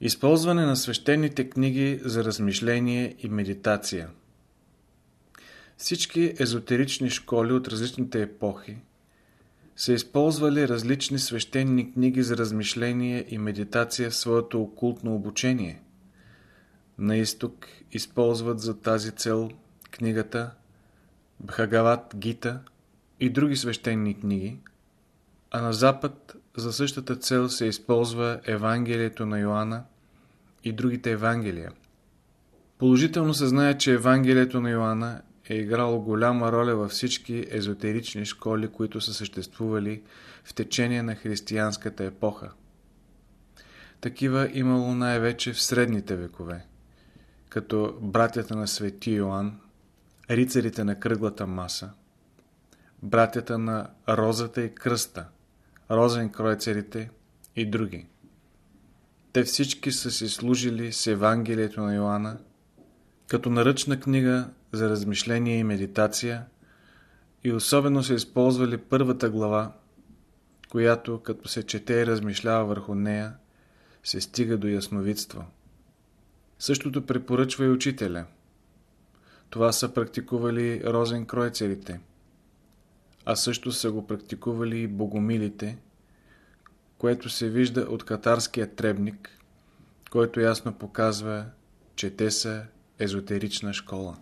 Използване на свещените книги за размишление и медитация Всички езотерични школи от различните епохи са използвали различни свещени книги за размишление и медитация в своето окултно обучение. На изток използват за тази цел книгата Бхагават Гита и други свещени книги, а на запад за същата цел се използва Евангелието на Йоанна и другите Евангелия. Положително се знае, че Евангелието на Йоанна е играло голяма роля във всички езотерични школи, които са съществували в течение на християнската епоха. Такива имало най-вече в средните векове, като братята на Свети Йоанн, рицарите на кръглата маса, братята на Розата и Кръста – розенкройцерите и други. Те всички са си служили с Евангелието на Йоанна като наръчна книга за размишление и медитация и особено са използвали първата глава, която като се чете и размишлява върху нея, се стига до ясновидство. Същото препоръчва и учителя. Това са практикували розенкройцерите – а също са го практикували и богомилите, което се вижда от катарския требник, който ясно показва, че те са езотерична школа.